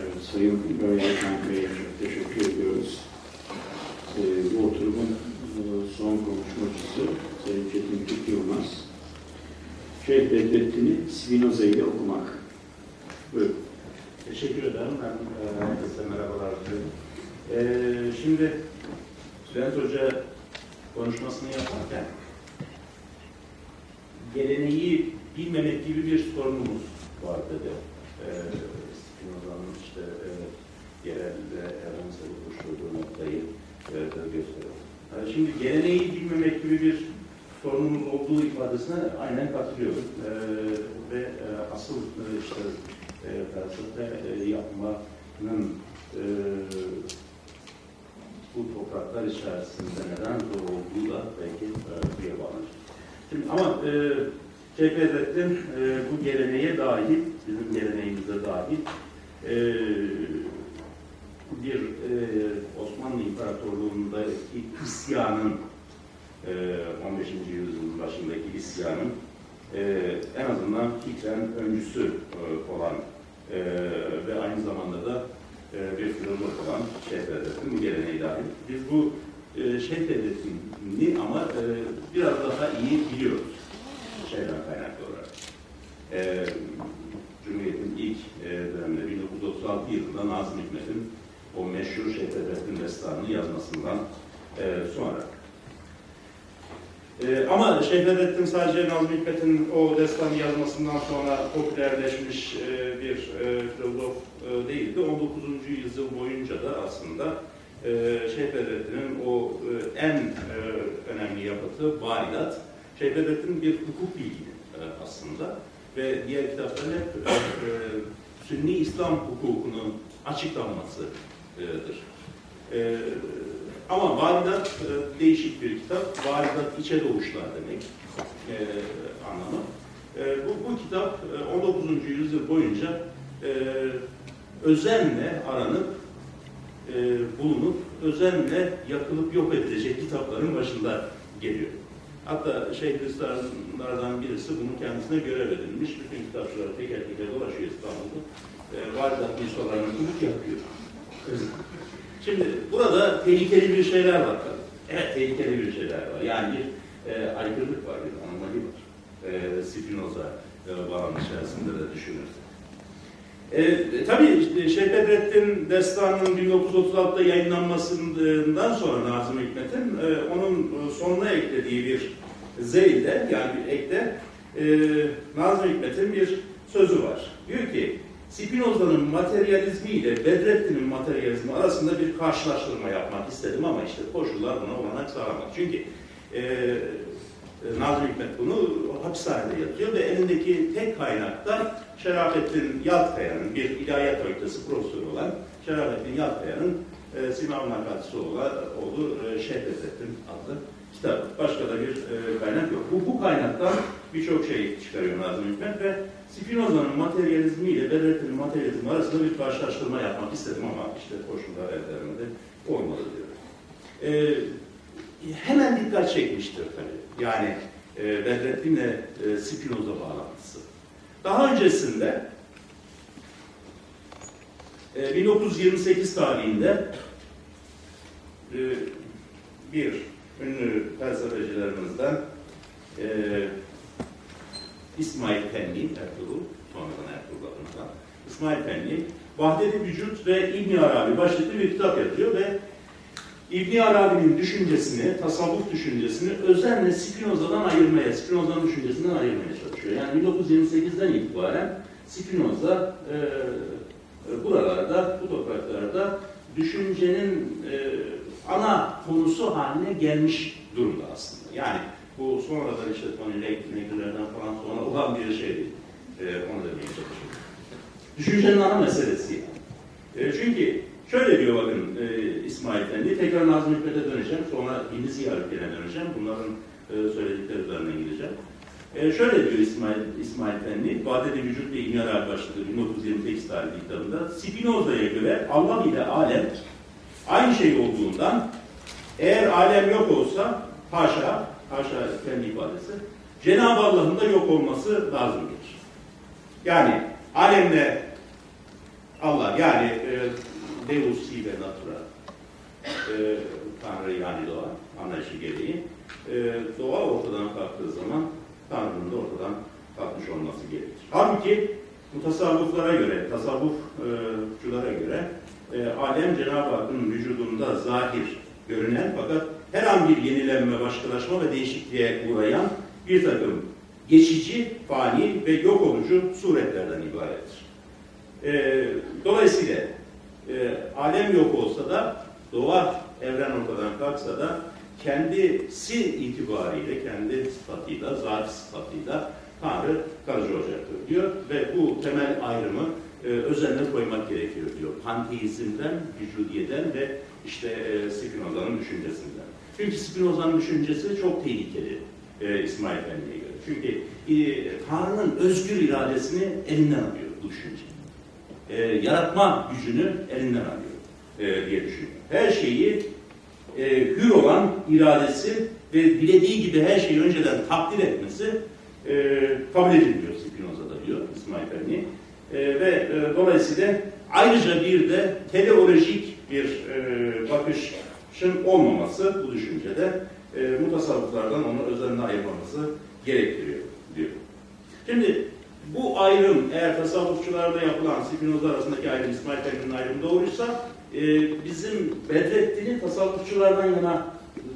Evet, Sayın Başkan Bey'e teşekkür ediyoruz. Ee, bu oturumun e, son konuşmacısı Sayın Çetin Türk Yılmaz. Şeyh Bedrettin'i Spinoza ile okumak. Buyurun. Teşekkür ederim. Ben e, herkese merhabalar diliyorum. E, şimdi Bülent Hoca konuşmasını yaparken geleneği bilmemek gibi bir sorunumuz var dedi. E, Spinoza'nın işte e, yerelde evrensel oluşturduğu noktayı e, gösteriyor. Yani şimdi geleneği bilmemek gibi bir sorunumuz olduğu ifadesine aynen katılıyorum. E, ve e, asıl e, işte e, felsefe e, yapmanın e, bu topraklar içerisinde neden zor olduğu da belki e, buraya bağlanır. Şimdi ama e, Şeyh Bedrettin e, bu geleneğe dahil, bizim geleneğimize dahil e, bir e, Osmanlı İmparatorluğu'ndaki isyanın e, 15. yüzyılın başındaki isyanın e, en azından fikren öncüsü e, olan e, ve aynı zamanda da e, bir filozof olan Şeyh Bedrettin geleneği dahil. Biz bu e, Şeyh Bedrettin'i ama e, biraz daha iyi biliyoruz şeyden kaynaklı olarak. E, Cumhuriyet'in ilk e, döneminde 1936 yılında Nazım Hikmet'in o meşhur Şeyh Bedrettin destanını yazmasından e, sonra ee, ama Şeyh Bedrettin sadece Nazım Hikmet'in o destanı yazmasından sonra popülerleşmiş e, bir e, filozof e, değildi. 19. yüzyıl boyunca da aslında e, Şeyh Bedrettin'in o e, en e, önemli yapıtı Varidat. Şeyh Bedrettin bir hukuk bilgini e, aslında ve diğer kitapların hep e, e, Sünni İslam hukukunun açıklanmasıdır. E, ama Varidat e, değişik bir kitap. Varidat içe doğuşlar demek e, anlamı. E, bu, bu kitap e, 19. yüzyıl boyunca e, özenle aranıp e, bulunup özenle yakılıp yok edilecek kitapların başında geliyor. Hatta Şeyhülislamlardan birisi bunu kendisine görev edilmiş. Bütün kitapçıları teker teker dolaşıyor İstanbul'da. E, Varidat misolarını bulup yakıyor. Şimdi burada tehlikeli bir şeyler var tabii. Evet tehlikeli bir şeyler var. Yani bir e, aykırılık var, bir anomali var. E, Spinoza e, bağlam içerisinde de düşünürsek. E, tabii işte Şeyh Bedrettin Destanı'nın 1936'da yayınlanmasından sonra Nazım Hikmet'in e, onun sonuna eklediği bir zeyde yani bir ekte e, Nazım Hikmet'in bir sözü var. Diyor ki Spinoza'nın materyalizmi ile Bedrettin'in materyalizmi arasında bir karşılaştırma yapmak istedim ama işte koşullar buna olanak sağlamadı. Çünkü e, Nazım Hikmet bunu hapishanede yatıyor ve elindeki tek kaynakta Şerafettin Yaltkaya'nın bir ilahiyat fakültesi profesörü olan Şerafettin Yaltkaya'nın e, Simav Nakatisi olduğu e, Şeyh Bedrettin adlı kitap. Başka da bir e, kaynak yok. Bu, bu kaynaktan birçok şey çıkarıyor Nazım Hikmet ve Spinoza'nın materyalizmi ile Bedrettin'in materyalizmi arasında bir karşılaştırma yapmak istedim ama işte koşullar ellerinde olmadı diyor. Ee, hemen dikkat çekmiştir tabii. Yani e, Bedrettin'le e, Spinoza bağlantısı. Daha öncesinde e, 1928 tarihinde e, bir ünlü felsefecilerimizden e, İsmail Penni, Ertuğrul, sonradan Ertuğrul adından, İsmail Penni, Vahdet-i Vücut ve İbn Arabi başlıklı bir kitap yazıyor ve İbn Arabi'nin düşüncesini, tasavvuf düşüncesini özenle Spinoza'dan ayırmaya, Spinoza'nın düşüncesinden ayırmaya çalışıyor. Yani 1928'den itibaren Spinoza e, e, buralarda, bu topraklarda düşüncenin e, ana konusu haline gelmiş durumda aslında. Yani bu sonradan işte Tony Lake'lerden falan sonra olan bir şey değil. E, onu demeye çalışıyorum. Düşüncenin ana meselesi yani. E, çünkü şöyle diyor bakın e, İsmail Efendi, tekrar Nazım Hikmet'e döneceğim, sonra İbn Ziyaret'ine döneceğim. Bunların e, söyledikleri üzerinden gideceğim. E, şöyle diyor İsmail, İsmail Efendi, Vadede Vücut ve Arabi başlıklı 1928 tarihli kitabında, Spinoza'ya göre Allah ile alem aynı şey olduğundan eğer alem yok olsa haşa haşa kendi ifadesi, Cenab-ı Allah'ın da yok olması lazımdır. Yani alemde Allah yani e, Deus sive natura e, Tanrı yani doğa anlayışı gereği e, doğa ortadan kalktığı zaman Tanrı'nın da ortadan kalkmış olması gerekir. Halbuki mutasavvıflara göre, tasavvufçulara göre e, alem Cenab-ı Hakk'ın vücudunda zahir görünen fakat her an bir yenilenme, başkalaşma ve değişikliğe uğrayan bir takım geçici, fani ve yok olucu suretlerden ibarettir. E, dolayısıyla e, alem yok olsa da doğa evren ortadan kalksa da kendisi itibariyle, kendi sıfatıyla, zat sıfatıyla Tanrı kalıcı olacaktır diyor ve bu temel ayrımı e, özenle koymak gerekiyor diyor. Panteizmden, vücudiyeden ve işte e, Spinoza'nın düşüncesinden. Çünkü Spinoza'nın düşüncesi çok tehlikeli e, İsmail Efendi'ye göre. Çünkü e, Tanrı'nın özgür iradesini elinden alıyor bu düşünce. E, yaratma gücünü elinden alıyor e, diye düşünüyor. Her şeyi e, hür olan iradesi ve dilediği gibi her şeyi önceden takdir etmesi e, kabul edilmiyor Spinoza'da diyor İsmail Efendi. E, ve e, dolayısıyla ayrıca bir de teleolojik bir e, bakışın olmaması bu düşüncede e, mutasavvıflardan onu özenle ayırmamızı gerektiriyor diyor. Şimdi bu ayrım eğer tasavvufçularda yapılan Spinoza arasındaki ayrım İsmail Efendi'nin ayrımı doğruysa e, bizim Bedrettin'i tasavvufçulardan yana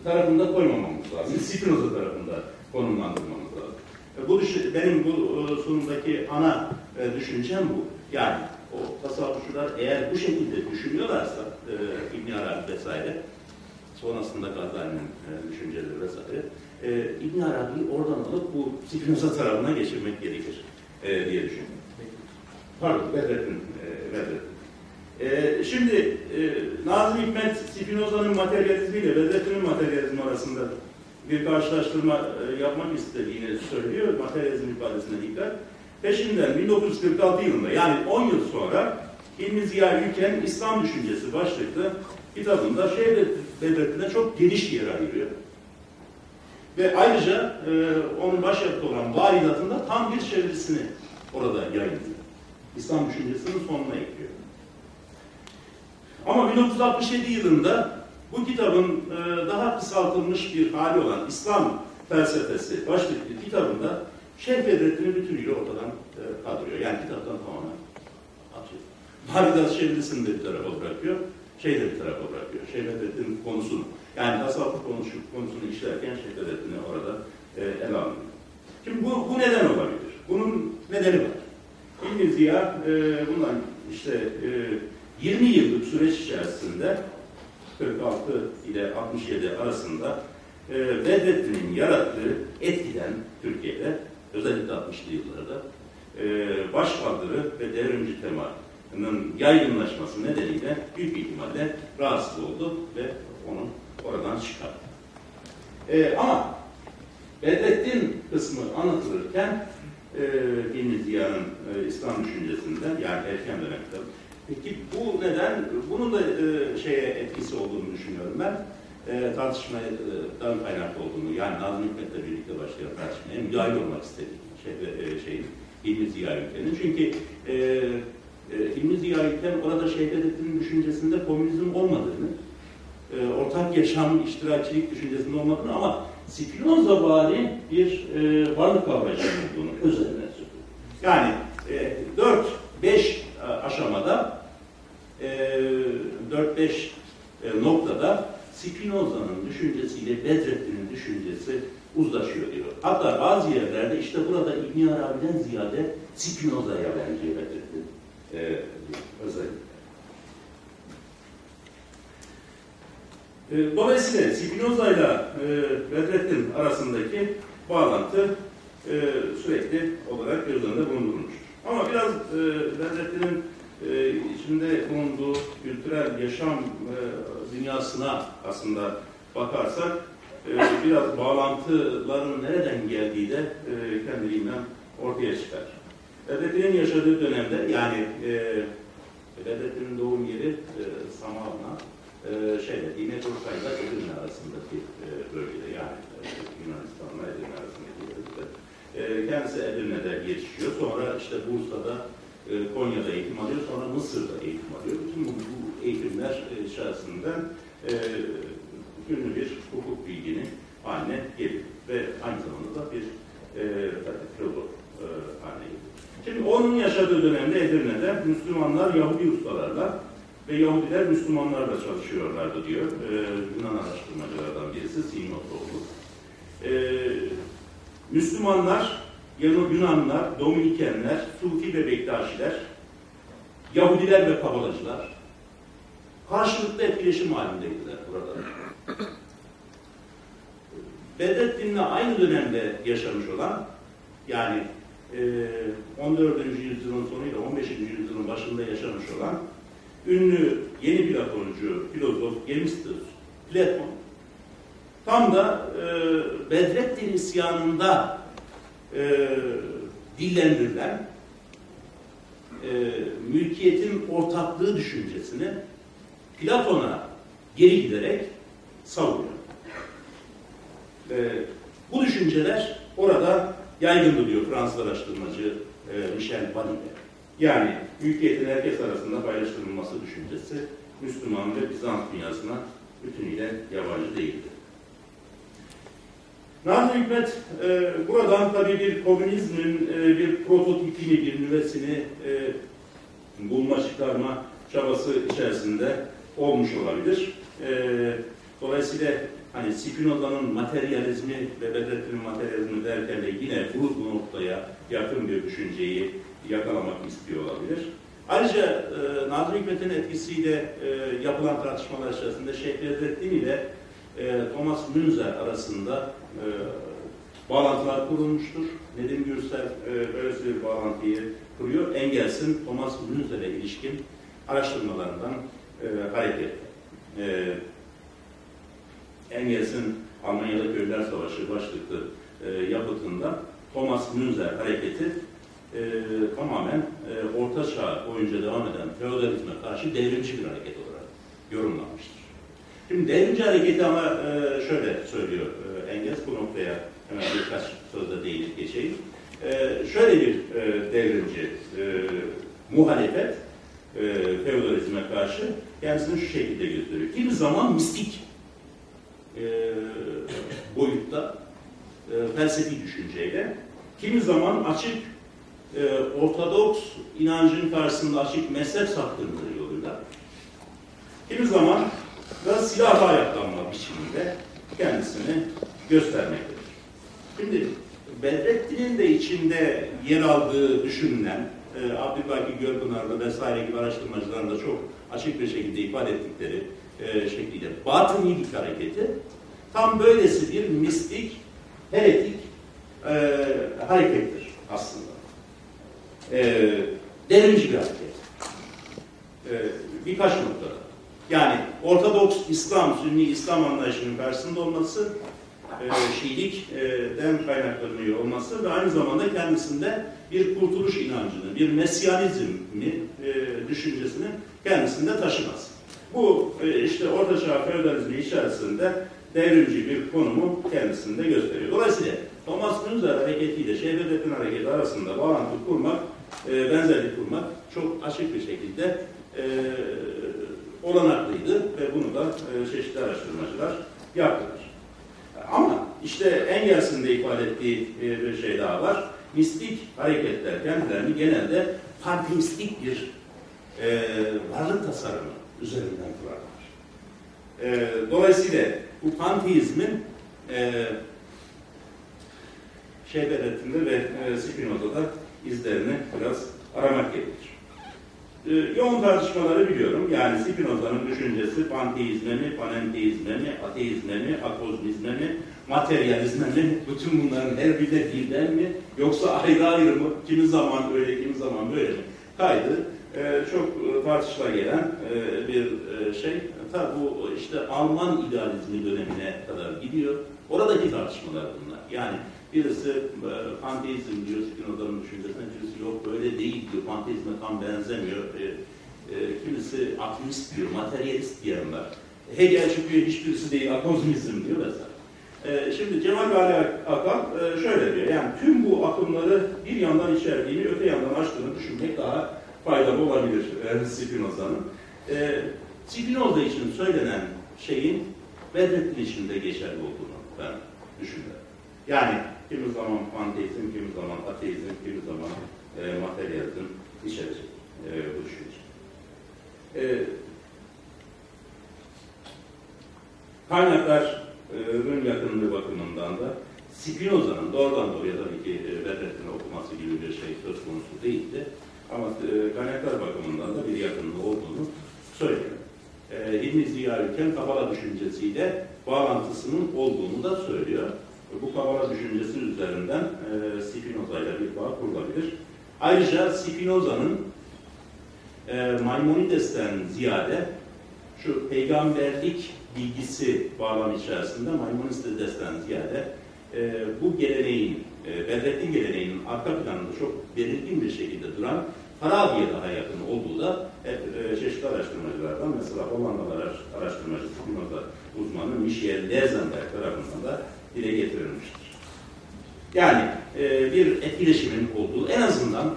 tarafında koymamamız lazım. Spinoza tarafında konumlandırmamız bu benim bu e, sunumdaki ana e, düşüncem bu. Yani o tasavvufçular eğer bu şekilde düşünüyorlarsa e, İbn Arabi vesaire sonrasında Gazali'nin e, düşünceleri vesaire e, İbn Arabi'yi oradan alıp bu Spinoza tarafına geçirmek gerekir e, diye düşünüyorum. Pardon, Bedrettin. E. E, şimdi e, Nazım Hikmet Spinoza'nın materyalizmi ile Bedrettin'in materyalizmi arasında bir karşılaştırma e, yapmak istediğini söylüyor. Materyalizm ifadesine dikkat. Peşinden 1946 yılında yani 10 yıl sonra İlmi Ziya Ülken İslam Düşüncesi başlıklı kitabında şey Bedrettin'e çok geniş yer ayırıyor. Ve ayrıca e, onun başyapıtı olan varidatında tam bir çevirisini orada yayınlıyor. İslam düşüncesinin sonuna ekliyor. Ama 1967 yılında bu kitabın e, daha kısaltılmış bir hali olan İslam felsefesi başlıklı kitabında Şeyh Bedrettin'i bütünüyle ortadan e, kaldırıyor. Yani kitaptan tamamen atıyor. Varidat çevirisini de bir tarafa bırakıyor. Şey de bir tarafa bırakıyor. Şeyh Bedrettin'in konusunu. Yani tasavvuf konusu, konusunu işlerken Şeyh Bedrettin'i orada e, ele alıyor. Şimdi bu, bu neden olabilir? Bunun nedeni var. İbn Ziya e, bundan işte e, 20 yıllık süreç içerisinde 46 ile 67 arasında e, Bedrettin'in yarattığı etkiden Türkiye'de özellikle 60'lı yıllarda e, başkaldırı ve devrimci temanın yaygınlaşması nedeniyle büyük ihtimalle rahatsız oldu ve onu oradan çıkardı. E, ama Bedrettin kısmı anlatılırken e, İbn Ziya'nın e, İslam düşüncesinden yani erken dönemde Peki bu neden? Bunun da e, şeye etkisi olduğunu düşünüyorum ben. E, tartışmadan kaynaklı olduğunu, yani Nazım Hikmet'le birlikte başlayan tartışmaya müdahil olmak istedik şey, e, şeyin, İlmi Ziya Ülken'in. Çünkü e, e, İlmi Ziya Ülken orada Şehbettin'in düşüncesinde komünizm olmadığını, e, ortak yaşam, iştirakçilik düşüncesinde olmadığını ama Spinoza bari bir e, varlık kavrayışı olduğunu özeline söylüyor. Yani e, 4-5 aşamada e, 4-5 e, noktada Spinoza'nın düşüncesiyle Bedrettin'in düşüncesi uzlaşıyor diyor. Hatta bazı yerlerde işte burada İbn Arabi'den ziyade Spinoza'ya benziyor Bedrettin e, özellikle. E, dolayısıyla Spinoza ile Bedrettin arasındaki bağlantı e, sürekli olarak göz önünde bulundurulmuş. Ama biraz e, Bedrettin'in e, içinde bulunduğu kültürel yaşam e, dünyasına aslında bakarsak e, biraz bağlantıların nereden geldiği de e, kendiliğinden ortaya çıkar. Bedrettin'in yaşadığı dönemde yani e, Bedrettin'in doğum yeri e, Samavna e, İnek Urfa'yla Edirne arasındaki e, bölgede yani e, Yunanistan'la Edirne. E, kendisi Edirne'de yetişiyor. Sonra işte Bursa'da e, Konya'da eğitim alıyor, sonra Mısır'da eğitim alıyor. Bütün bu, bu eğitimler e, içerisinden e, ünlü bir hukuk bilgini haline geliyor. Ve aynı zamanda da bir e, filozof e, haline geliyor. Şimdi onun yaşadığı dönemde Edirne'de Müslümanlar Yahudi ustalarla ve Yahudiler Müslümanlarla çalışıyorlardı diyor. Ee, Yunan araştırmacılardan birisi Sinotoğlu. Ee, Müslümanlar, Yunanlar, Dominikenler, Sufi ve Bektaşiler, Yahudiler ve Kabalacılar karşılıklı etkileşim halindeydiler burada. Bedrettin'le aynı dönemde yaşamış olan, yani e, 14. yüzyılın sonuyla 15. yüzyılın başında yaşamış olan ünlü yeni Platoncu filozof Gemistus Platon tam da e, Bedrettin isyanında e, dillendirilen e, mülkiyetin ortaklığı düşüncesini Platon'a geri giderek savunuyor. E, bu düşünceler orada yaygındı diyor Fransız araştırmacı e, Michel Banibe. Yani mülkiyetin herkes arasında paylaştırılması düşüncesi Müslüman ve Bizans dünyasına bütünüyle yabancı değildi. Nazım Hikmet e, buradan tabii bir komünizmin e, bir prototipini, bir nüvesini e, bulma, çıkarma çabası içerisinde olmuş olabilir. E, dolayısıyla hani Spinoza'nın materyalizmi ve Bedrettin'in materyalizmi derken de yine bu, noktaya yakın bir düşünceyi yakalamak istiyor olabilir. Ayrıca e, Nazım Hikmet'in etkisiyle e, yapılan tartışmalar içerisinde Şeyh Bedrettin ile e, Thomas Münzer arasında e, bağlantılar kurulmuştur. Nedim Gürsel e, böylesi bir bağlantıyı kuruyor. Engels'in Thomas Münzer'e ilişkin araştırmalarından e, hareket. E, Engels'in Almanya'da Köyler Savaşı başlıklı e, yapıtında Thomas Münzer hareketi e, tamamen e, Orta Çağ boyunca devam eden feodalizme karşı devrimci bir hareket olarak yorumlanmıştır. Şimdi devrimci hareketi ama e, şöyle söylüyor e, bu noktaya hemen birkaç sözle değinip geçeyim. E, şöyle bir e, devrimci e, muhalefet e, feodalizme karşı kendisini şu şekilde gösteriyor. Kimi zaman mistik e, boyutta e, felsefi düşünceyle, kimi zaman açık e, ortodoks inancın karşısında açık mezhep saptırmaları yoluyla, kimi zaman da silahla ayaklanma biçiminde kendisini göstermektedir. Şimdi Bedrettin'in de içinde yer aldığı düşünülen, e, Abdülbaki Görpınar'da vesaire gibi araştırmacıların da çok açık bir şekilde ifade ettikleri e, şekliyle batınilik hareketi tam böylesi bir mistik, heretik e, harekettir aslında. E, devrimci bir hareket. E, birkaç noktada. Yani Ortodoks İslam, Sünni İslam anlayışının karşısında olması, e, Şiilikten kaynaklanıyor olması ve aynı zamanda kendisinde bir kurtuluş inancını, bir mesyanizmi e, düşüncesini kendisinde taşıması. Bu e, işte Orta Çağ feodalizmi içerisinde devrimci bir konumu kendisinde gösteriyor. Dolayısıyla Thomas Münzer hareketiyle Şehvettin hareketi arasında bağlantı kurmak, e, benzerlik kurmak çok açık bir şekilde e, olanaklıydı ve bunu da çeşitli araştırmacılar yaptılar. Ama işte Engels'in de ifade ettiği e, bir şey daha var. Mistik hareketler kendilerini genelde panteistik bir e, varlık tasarımı üzerinden kurarlar. E, dolayısıyla bu panteizmin e, Şeyberettin'de ve e, Spinoza'da izlerini biraz aramak gerekir. E, yoğun tartışmaları biliyorum. Yani Spinoza'nın düşüncesi panteizme mi, panenteizme mi, ateizme mi, akozmizme mi, materyalizme mi, bütün bunların her birine birden mi, yoksa ayrı ayrı mı, kimi zaman öyle, kimi zaman böyle mi kaydı. E, çok e, tartışıla gelen e, bir şey. Tabi bu işte Alman idealizmi dönemine kadar gidiyor. Oradaki tartışmalar bunlar. Yani birisi e, panteizm diyor, Spinoza'nın düşüncesine, birisi yok böyle değil diyor, panteizme tam benzemiyor. E, e, kimisi atomist diyor, materyalist diyenler. Hegel çıkıyor, hiçbirisi değil, atomizm diyor vesaire. E, şimdi Cemal Gali Akal e, şöyle diyor, yani tüm bu akımları bir yandan içerdiğini, öte yandan açtığını düşünmek daha faydalı olabilir e, Spinoza'nın. E, Spinoza için söylenen şeyin Bedrettin için de geçerli olduğunu ben düşünüyorum. Yani kimi zaman panteizm, kimi zaman ateizm, kimi zaman e, materyalizm içerecek e, bu düşünce. E, kaynakların yakınlığı bakımından da Spinoza'nın doğrudan doğruya tabii ki e, Bedrettin'i okuması gibi bir şey söz konusu değildi. Ama e, kaynaklar bakımından da bir yakınlığı olduğunu söyleyelim. E, İlmi Ziya Ülken Kabala düşüncesiyle bağlantısının olduğunu da söylüyor. Bu Kabala düşüncesi üzerinden e, Spinoza ile bir bağ kurulabilir. Ayrıca Spinoza'nın e, Maimonides'ten ziyade şu peygamberlik bilgisi bağlam içerisinde Maimonides'ten ziyade e, bu geleneğin, e, Bedrettin geleneğinin arka planında çok belirgin bir şekilde duran Farabi'ye daha yakın olduğu da hep e, çeşitli araştırmacılardan, mesela Hollandalı araştırmacı Spinoza uzmanı Michel Lezenberg tarafından da dile getirilmiştir. Yani e, bir etkileşimin olduğu, en azından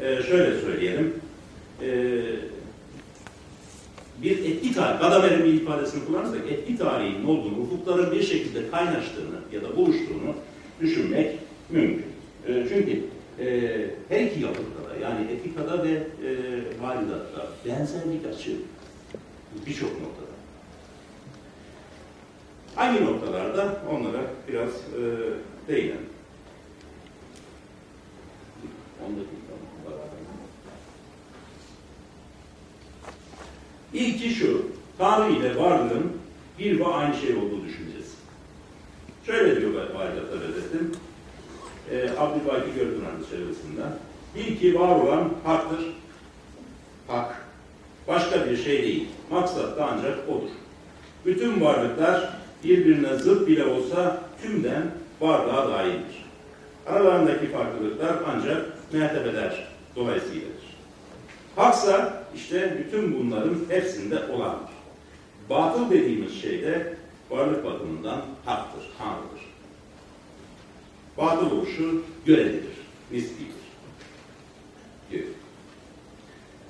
e, şöyle söyleyelim, bir etki tarihi, Gadamer'in bir ifadesini kullanırsak etki tarihinin olduğunu, ufukların bir şekilde kaynaştığını ya da buluştuğunu düşünmek mümkün. Çünkü her iki yapıda da yani etikada ve e, varidatta benzerlik açığı birçok noktada. Hangi noktalarda onlara biraz e, değinelim. 10 dakika. İlki şu, Tanrı ile varlığın bir ve aynı şey olduğu düşüncesi. Şöyle diyor Varidat'a Bedrettin, e, Abdülbaki Gördünan çevresinden. Bil ki var olan haktır. Hak. Başka bir şey değil. Maksat da ancak odur. Bütün varlıklar birbirine zıt bile olsa tümden varlığa dahildir. Aralarındaki farklılıklar ancak mertebeler dolayısıyladır. Haksa işte bütün bunların hepsinde olandır. Batıl dediğimiz şey de varlık bakımından haktır, tanrıdır. Batıl oluşu görelidir, nisbidir. Diyor.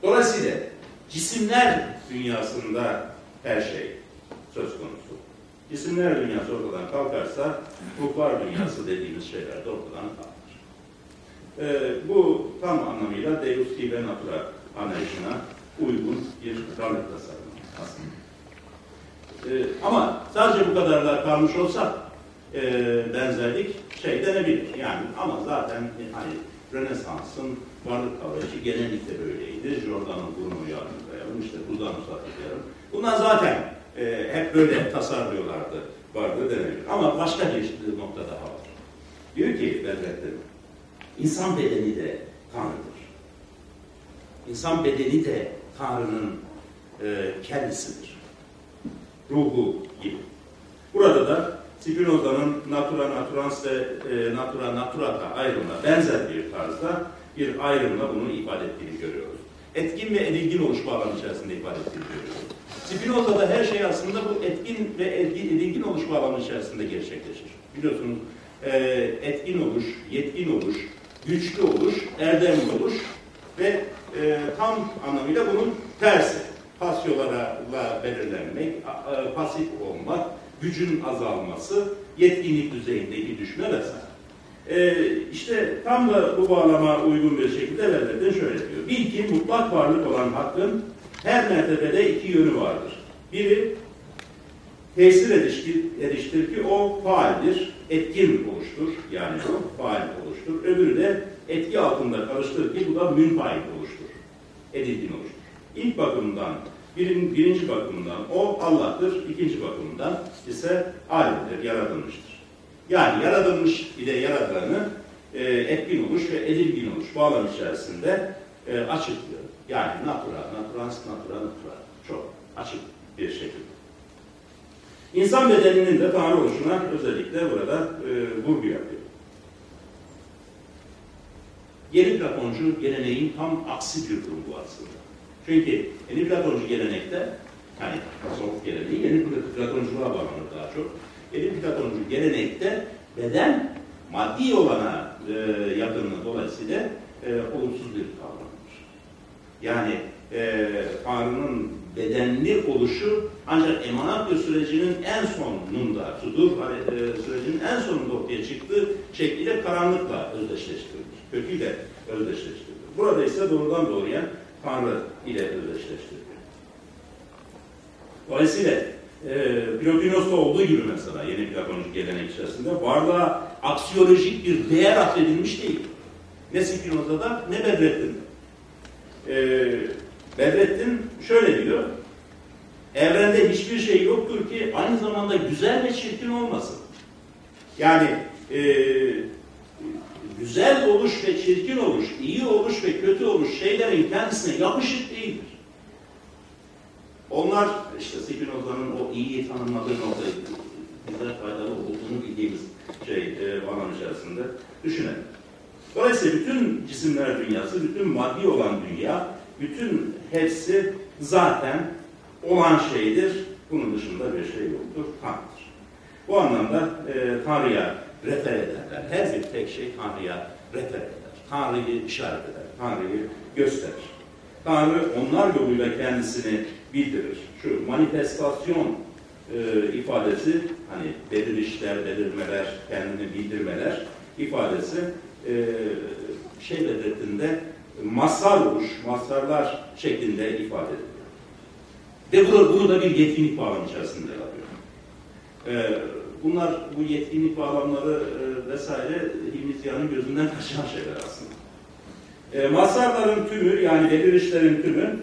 Dolayısıyla cisimler dünyasında her şey söz konusu. Cisimler dünyası ortadan kalkarsa ruhlar dünyası dediğimiz şeyler de ortadan kalkar. Ee, bu tam anlamıyla Deus Sive Natura anlayışına uygun bir varlık tasarımı aslında. Ee, ama sadece bu kadarla kalmış olsa e, benzerlik şey denebilir. Yani ama zaten hani Rönesans'ın varlık kavrayışı genellikle böyleydi. Giordano Bruno'yu hatırlayalım, işte Budanus'u hatırlayalım. Bunlar zaten e, hep böyle tasarlıyorlardı, varlığı denebilir. Ama başka bir nokta daha var. Diyor ki Bedrettin, insan bedeni de Tanrı'dır. İnsan bedeni de Tanrı'nın e, kendisidir. Ruhu gibi. Burada da Spinoza'nın natura naturans ve e, natura naturata ayrımına benzer bir tarzda bir ayrımla bunu ifade ettiğini görüyoruz. Etkin ve edilgin oluş bağlamı içerisinde ifade ettiğini görüyoruz. Spinoza'da her şey aslında bu etkin ve edilgin oluş bağlamı içerisinde gerçekleşir. Biliyorsunuz e, etkin oluş, yetkin oluş, güçlü oluş, erdemli oluş ve e, tam anlamıyla bunun tersi. Pasyolarla belirlenmek, e, pasif olmak, gücün azalması, yetkinlik düzeyindeki düşme vesaire. Ee, işte tam da bu bağlama uygun bir şekilde Bedrettin şöyle diyor. Bil ki mutlak varlık olan hakkın her mertebede iki yönü vardır. Biri tesir ediştir, ediştir ki o faaldir, etkin oluştur. Yani o faal oluştur. Öbürü de etki altında karıştır ki bu da münfail oluştur. Edilgin oluştur. İlk bakımdan Birin, birinci bakımdan o Allah'tır, ikinci bakımdan ise alimdir, yaratılmıştır. Yani yaratılmış ile yaratılanı e, etkin oluş ve edilgin oluş bağlam içerisinde e, açıklıyor. Yani natura, naturans, natura, natura. Çok açık bir şekilde. İnsan bedeninin de Tanrı oluşuna özellikle burada e, vurgu yapıyor. Yeni Platoncu geleneğin tam aksi bir durum bu aslında. Çünkü yeni Platoncu gelenekte, yani tasavvuf geleneği yeni Platonculuğa bağlanır daha çok. Elim Platoncu gelenekte beden maddi olana e, yakınlığı dolayısıyla e, olumsuz bir kavramdır. Yani e, Tanrı'nın bedenli oluşu ancak emanatio sürecinin en sonunda, sudur e, sürecinin en sonunda ortaya çıktığı şekliyle karanlıkla özdeşleştirilir. Kötüyle özdeşleştirilir. Burada ise doğrudan doğruya Tanrı ile özdeşleştirilir. Dolayısıyla e, Plotinos'ta olduğu gibi mesela yeni Platonik gelenek içerisinde varlığa aksiyolojik bir değer atfedilmiş değil. Ne Spinoza'da ne Bedrettin'de. E, Bedrettin şöyle diyor, evrende hiçbir şey yoktur ki aynı zamanda güzel ve çirkin olmasın. Yani e, güzel oluş ve çirkin oluş, iyi oluş ve kötü oluş şeylerin kendisine yapışık değildir. Onlar işte Spinoza'nın o iyiyi tanımladığı noktayı bize faydalı olduğunu bildiğimiz şey e, alan içerisinde düşünelim. Dolayısıyla bütün cisimler dünyası, bütün maddi olan dünya, bütün hepsi zaten olan şeydir. Bunun dışında bir şey yoktur, Tanrı'dır. Bu anlamda e, Tanrı'ya refer ederler. Her bir tek şey Tanrı'ya refer eder. Tanrı'yı işaret eder, Tanrı'yı gösterir. Tanrı onlar yoluyla kendisini bildirir. Şu manifestasyon e, ifadesi, hani belirişler, belirmeler, kendini bildirmeler ifadesi e, şey devletinde masal oluş, masarlar şeklinde ifade ediliyor. Ve bunu, bunu da bir yetkinlik bağlamı içerisinde yapıyor. E, bunlar bu yetkinlik bağlamları e, vesaire Hilmi gözünden kaçan şeyler aslında. E, masarların tümü yani belirişlerin tümü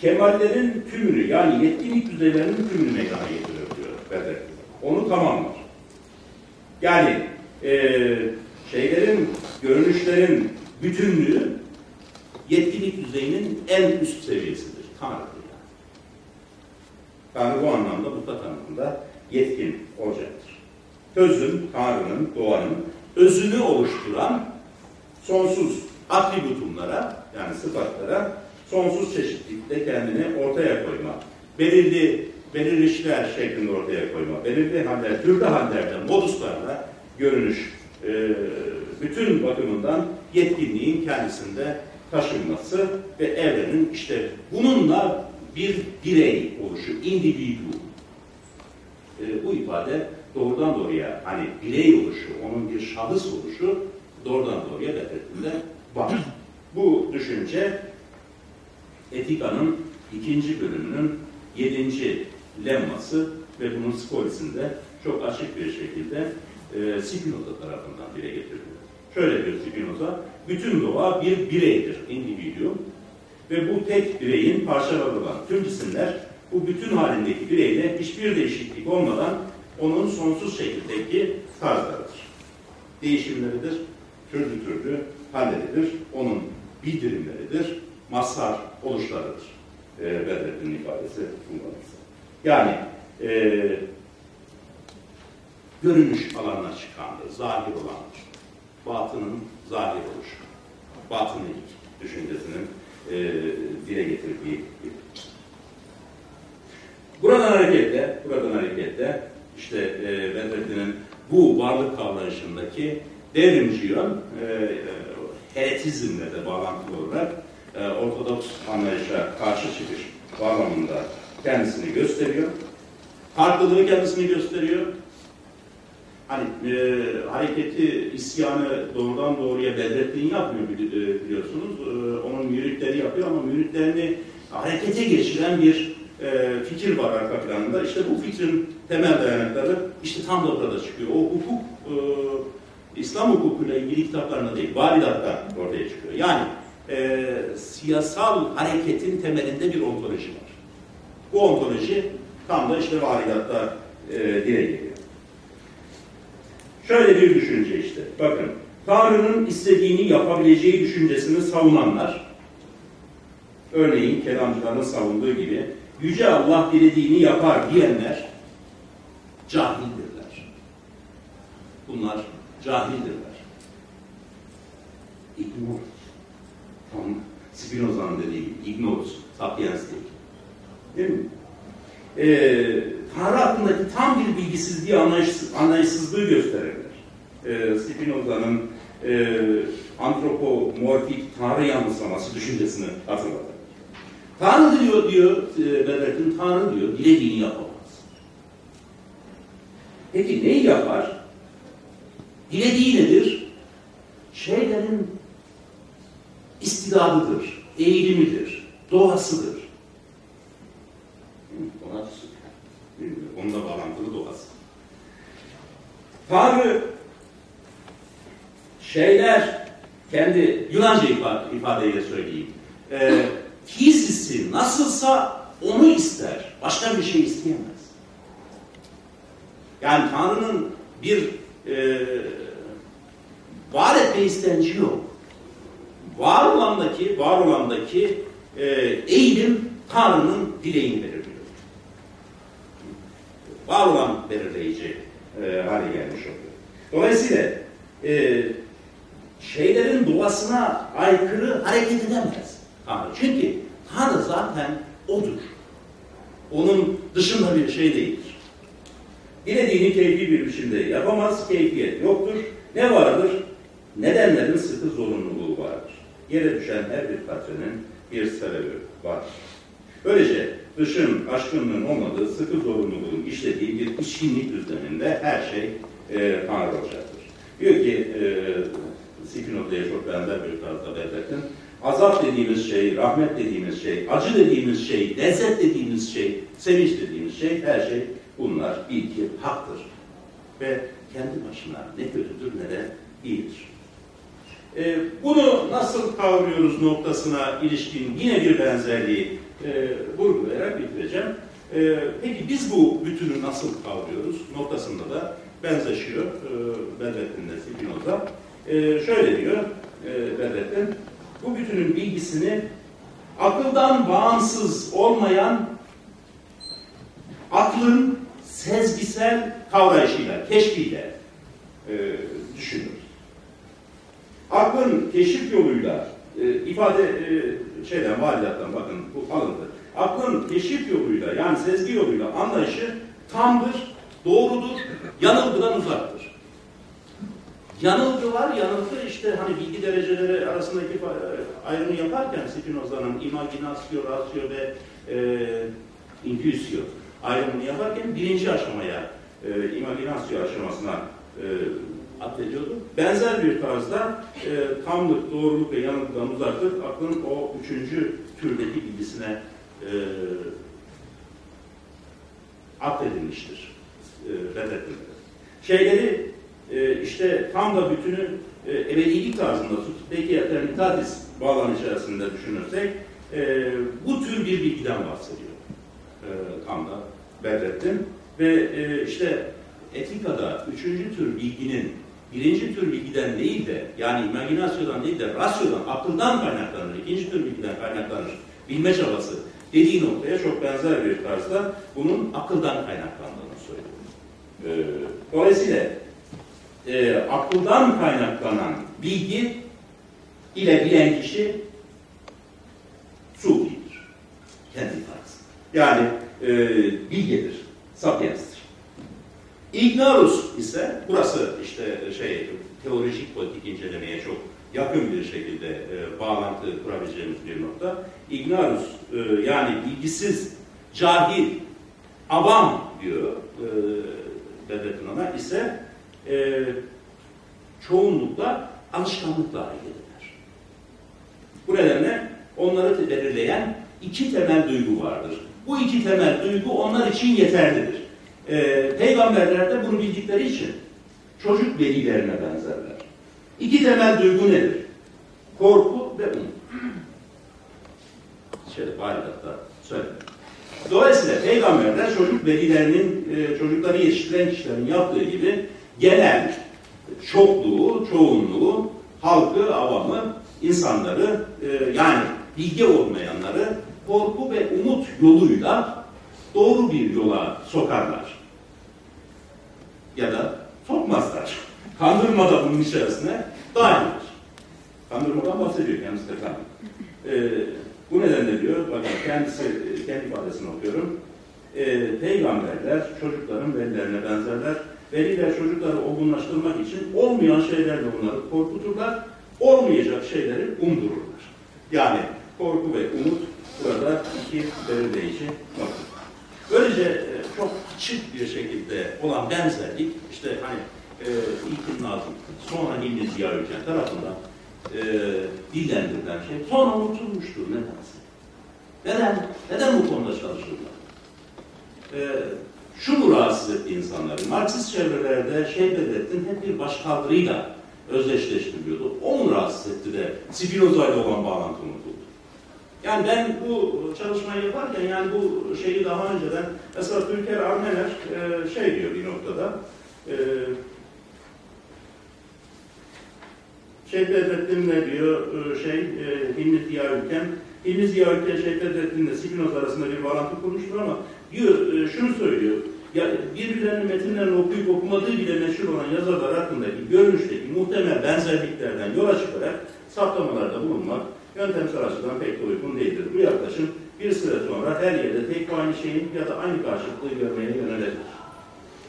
kemallerin tümünü yani yetkinlik düzeylerinin tümünü meydana getiriyor diyor Bedrettin. Onu tamamlar. Yani e, şeylerin, görünüşlerin bütünlüğü yetkinlik düzeyinin en üst seviyesidir. Tanrı'dır yani. Tanrı bu anlamda mutlak anlamda yetkin olacaktır. Özün, Tanrı'nın, doğanın özünü oluşturan sonsuz atributumlara yani sıfatlara sonsuz çeşitlilikte kendini ortaya koyma, belirli belirlişler şeklinde ortaya koyma, belirli haller, türlü hallerde, moduslarla görünüş, e, bütün bakımından yetkinliğin kendisinde taşınması ve evrenin işte bununla bir birey oluşu, individu. E, bu ifade doğrudan doğruya hani birey oluşu, onun bir şahıs oluşu doğrudan doğruya belirtinde var. Bu düşünce Etika'nın ikinci bölümünün yedinci lemması ve bunun skolisinde çok açık bir şekilde e, Spinoza tarafından dile getiriliyor. Şöyle bir Spinoza, bütün doğa bir bireydir, individuum ve bu tek bireyin parçaları olan tüm cisimler bu bütün halindeki bireyle hiçbir değişiklik olmadan onun sonsuz şekildeki tarzlarıdır. Değişimleridir, türlü türlü halledilir, onun bildirimleridir, mazhar oluşlarıdır. E, Bedrettin'in ifadesi kullanılsa. Yani e, görünüş alanına çıkandır, zahir olandır. Batının zahir oluşu. Batınilik düşüncesinin e, dile getirdiği gibi. Buradan hareketle, buradan hareketle işte e, Bedrettin'in bu varlık kavrayışındaki devrimci yön e, e, heretizmle de bağlantılı olarak e, Ortodoks anlayışa karşı çıkış bağlamında kendisini gösteriyor. Farklılığı kendisini gösteriyor. Hani e, hareketi, isyanı doğrudan doğruya Bedrettin yapmıyor e, biliyorsunuz. E, onun müritleri yapıyor ama müritlerini harekete geçiren bir e, fikir var arka planında. İşte bu fikrin temel dayanakları işte tam da burada çıkıyor. O hukuk, e, İslam hukukuyla ilgili kitaplarında değil, varidatta ortaya çıkıyor. Yani e, siyasal hareketin temelinde bir ontoloji var. Bu ontoloji tam da işte varidatta e, dile geliyor. Şöyle bir düşünce işte. Bakın, Tanrı'nın istediğini yapabileceği düşüncesini savunanlar, örneğin kelamcıların savunduğu gibi, Yüce Allah dilediğini yapar diyenler cahildirler. Bunlar cahildirler. İgnor. Tam Spinoza'nın dediği gibi ignorus, sapiens değil. Değil mi? Ee, Tanrı hakkındaki tam bir bilgisizliği, anlayış, anlayışsızlığı gösterirler. E, Spinoza'nın e, antropomorfik Tanrı yanlışlaması düşüncesini hatırlatır. Tanrı diyor, diyor e, Bedrettin, Tanrı diyor, dilediğini yapamaz. Peki neyi yapar? Dilediği nedir? Şeylerin istidadıdır, eğilimidir, doğasıdır. Ona onunla bağlantılı doğası. Tanrı şeyler kendi Yunanca ifade, ifadeyle söyleyeyim. E, fiizisi nasılsa onu ister. Başka bir şey isteyemez. Yani Tanrı'nın bir e, var etme istenci yok. Var olandaki, var olandaki e, eğilim Tanrı'nın dileğini belirliyor. Var olan belirleyici e, hale gelmiş oluyor. Dolayısıyla e, şeylerin doğasına aykırı hareket edemez Tanrı. Çünkü Tanrı zaten odur. Onun dışında bir şey değildir. Dilediğini keyfi bir biçimde yapamaz, keyfiyet yoktur. Ne vardır? Nedenlerin sıkı zorunluluğu vardır. Yere düşen her bir katrenin bir sebebi vardır. Böylece dışın, aşkınlığın olmadığı sıkı zorunluluğun işlediği bir içkinlik düzleminde her şey e, Tanrı olacaktır. Diyor ki e, Spinoza'ya çok benzer bir tarzda belirtin. Azap dediğimiz şey, rahmet dediğimiz şey, acı dediğimiz şey, lezzet dediğimiz şey, sevinç dediğimiz şey, her şey bunlar bilgi haktır. Ve kendi başına ne kötüdür ne de iyidir. E, bunu nasıl kavruyoruz noktasına ilişkin yine bir benzerliği e, vurgulayarak bitireceğim. E, peki biz bu bütünü nasıl kavruyoruz noktasında da benzeşiyor e, Bedrettin'le Spinoza. E, şöyle diyor e, Bedrettin, bu bütünün bilgisini akıldan bağımsız olmayan aklın sezgisel kavrayışıyla, keşfiyle e, düşünür. Aklın keşif yoluyla e, ifade e, şeyden, validattan bakın bu alıntı. Aklın keşif yoluyla yani sezgi yoluyla anlayışı tamdır, doğrudur, yanılgıdan uzaktır. Yanılgı var, yanılgı işte hani bilgi dereceleri arasındaki e, ayrımı yaparken Spinoza'nın imaginasyon, rasyo ve e, intuisyon ayrımını yaparken birinci aşamaya, e, imaginasyon aşamasına e, atfediyordu. Benzer bir tarzda e, tamlık, doğruluk ve yanılgıdan uzaklık aklın o üçüncü türdeki bilgisine e, atfedilmiştir. E. Şeyleri e, işte tam da bütünü e, ebedilik tarzında peki eternitatis bağlam içerisinde düşünürsek e, bu tür bir bilgiden bahsediyor. E, tam da Bedrettin. Ve e, işte etikada üçüncü tür bilginin birinci tür bilgiden değil de yani imaginasyondan değil de rasyodan, akıldan kaynaklanır, ikinci tür bilgiden kaynaklanır bilme çabası dediği noktaya çok benzer bir tarzda bunun akıldan kaynaklandığını söylüyor. Ee, dolayısıyla e, akıldan kaynaklanan bilgi ile bilen kişi sufidir. Kendi tarzı. Yani e, bilgedir, sapienstir. Ignarus ise burası işte şey teolojik politik incelemeye çok yakın bir şekilde e, bağlantı kurabileceğimiz bir nokta. Ignarus e, yani bilgisiz, cahil, avam diyor e, Bedrettin ona ise e, çoğunlukla alışkanlıkla hareket eder. Bu nedenle onları belirleyen iki temel duygu vardır. Bu iki temel duygu onlar için yeterlidir. Ee, peygamberler de bunu bildikleri için çocuk velilerine benzerler. İki temel duygu nedir? Korku ve umut. Şöyle varidatta söyleyeyim. Dolayısıyla peygamberler çocuk velilerinin, e, çocukları yetiştiren kişilerin yaptığı gibi genel çokluğu, çoğunluğu, halkı, avamı, insanları e, yani bilgi olmayanları korku ve umut yoluyla doğru bir yola sokarlar. Ya da sokmazlar. Kandırma da bunun içerisine dahildir. Kandırmadan bahsediyor kendisi de. Ee, bu nedenle diyor, bakın kendisi, kendi ifadesini okuyorum. e, peygamberler çocukların velilerine benzerler. Veliler çocukları olgunlaştırmak için olmayan şeylerle onları korkuturlar. Olmayacak şeyleri umdururlar. Yani korku ve umut burada iki belirleyici nokta. Böylece e, çok açık bir şekilde olan benzerlik işte hani e, İlkin Nazım sonra İbn Ziya Ülken tarafından e, dillendirilen şey sonra unutulmuştur nedense. Neden? Neden bu konuda çalışırlar? E, şu mu rahatsız etti insanları? Marksist çevrelerde şey Bedrettin hep bir başkaldırıyla özdeşleştiriliyordu. O mu rahatsız etti de Spinoza ile olan bağlantı unutuldu? Yani ben bu çalışmayı yaparken yani bu şeyi daha önceden mesela Türker Armener e, şey diyor bir noktada e, Şeyh Bedrettin ne diyor? E, şey e, Hilmi Ziya Ülken Hilmi Ziya Ülken Şeyh Bedrettin ile Spinoza arasında bir bağlantı kurmuştur ama diyor e, şunu söylüyor. Ya birbirlerinin metinlerini okuyup okumadığı bile meşhur olan yazarlar hakkındaki görünüşteki muhtemel benzerliklerden yola çıkarak saptamalarda bulunmak yöntemsel açıdan pek de uygun değildir. Bu yaklaşım bir süre sonra her yerde tek aynı şeyin ya da aynı karşılıklı görmeye yönelir.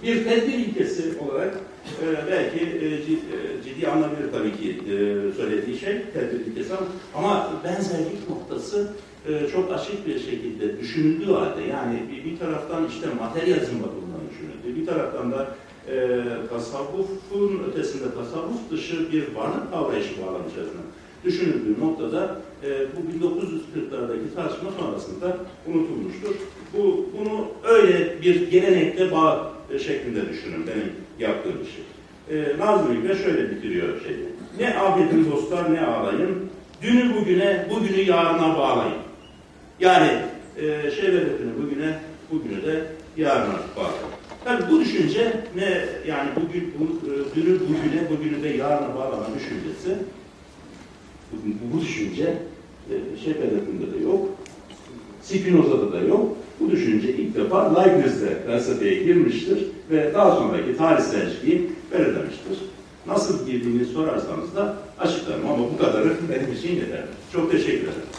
Bir tedbir ilkesi olarak e, belki e, ciddi, e, ciddi anlamıyla tabii ki e, söylediği şey tedbir ilkesi ama benzerlik noktası e, çok açık bir şekilde düşünüldüğü halde yani bir, bir taraftan işte materyalizm bakımından düşünüldü, bir taraftan da e, tasavvufun ötesinde tasavvuf dışı bir varlık kavrayışı bağlam içerisinde düşünüldüğü noktada e, bu 1940'lardaki tartışma sonrasında unutulmuştur. Bu, bunu öyle bir gelenekle bağ e, şeklinde düşünün benim yaptığım işi. E, Nazım Hikmet şöyle bitiriyor şeyi. Ne afetin dostlar ne ağlayın, dünü bugüne, bugünü yarına bağlayın. Yani e, şey veletini bugüne, bugünü de yarına bağlayın. Tabii bu düşünce ne yani bugün bu, e, dünü bugüne, bugünü de yarına bağlama düşüncesi bu, düşünce e, şey Bedrettin'de de yok, Spinoza'da da yok. Bu düşünce ilk defa Leibniz'de felsefeye girmiştir ve daha sonraki tarihselciliği belirlemiştir. Nasıl girdiğini sorarsanız da açıklarım ama bu kadarı benim için yeterli. Çok teşekkür ederim.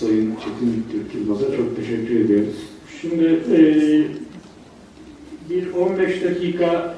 Sayın Çetin Türk Yılmaz'a çok teşekkür ediyoruz. Şimdi e, bir 15 dakika